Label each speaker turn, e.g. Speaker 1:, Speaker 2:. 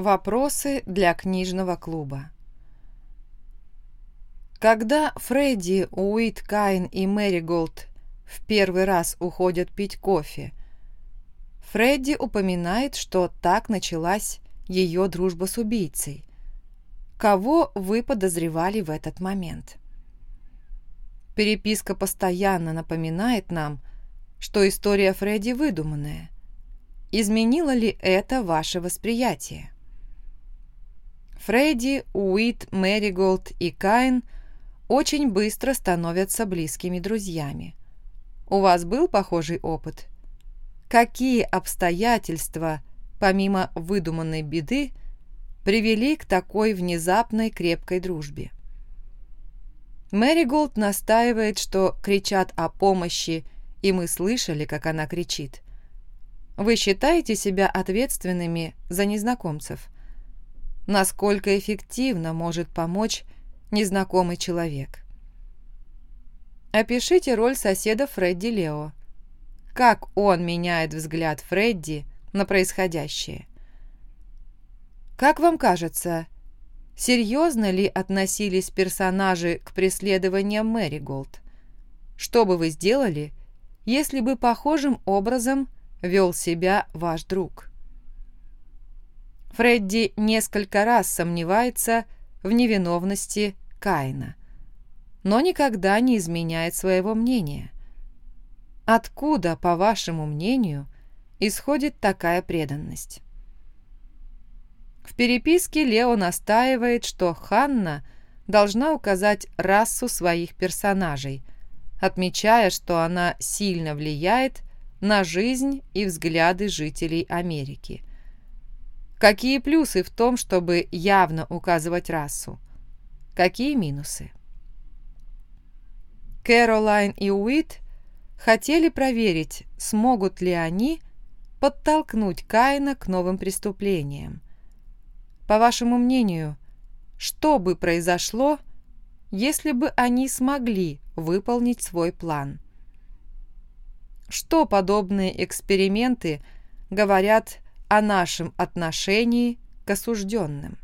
Speaker 1: Вопросы для книжного клуба. Когда Фредди, Уит, Кайн и Мэри Голд в первый раз уходят пить кофе, Фредди упоминает, что так началась ее дружба с убийцей. Кого вы подозревали в этот момент? Переписка постоянно напоминает нам, что история Фредди выдуманная. Изменило ли это ваше восприятие? Фредди, Уит, Мэриголд и Кайн очень быстро становятся близкими друзьями. У вас был похожий опыт? Какие обстоятельства, помимо выдуманной беды, привели к такой внезапной крепкой дружбе? Мэри Голд настаивает, что кричат о помощи, и мы слышали, как она кричит. Вы считаете себя ответственными за незнакомцев? Насколько эффективно может помочь незнакомый человек. Опишите роль соседа Фредди Лео. Как он меняет взгляд Фредди на происходящее? Как вам кажется, серьезно ли относились персонажи к преследованиям Мэри Голд? Что бы вы сделали, если бы похожим образом вел себя ваш друг? Фредди несколько раз сомневается в невиновности Каина, но никогда не изменяет своего мнения. Откуда, по вашему мнению, исходит такая преданность? В переписке Лео настаивает, что Ханна должна указать расу своих персонажей, отмечая, что она сильно влияет на жизнь и взгляды жителей Америки – Какие плюсы в том, чтобы явно указывать расу? Какие минусы? Кэролайн и Уит хотели проверить, смогут ли они подтолкнуть Каина к новым преступлениям. По вашему мнению, что бы произошло, если бы они смогли выполнить свой план? Что подобные эксперименты говорят о нашем отношении к осужденным.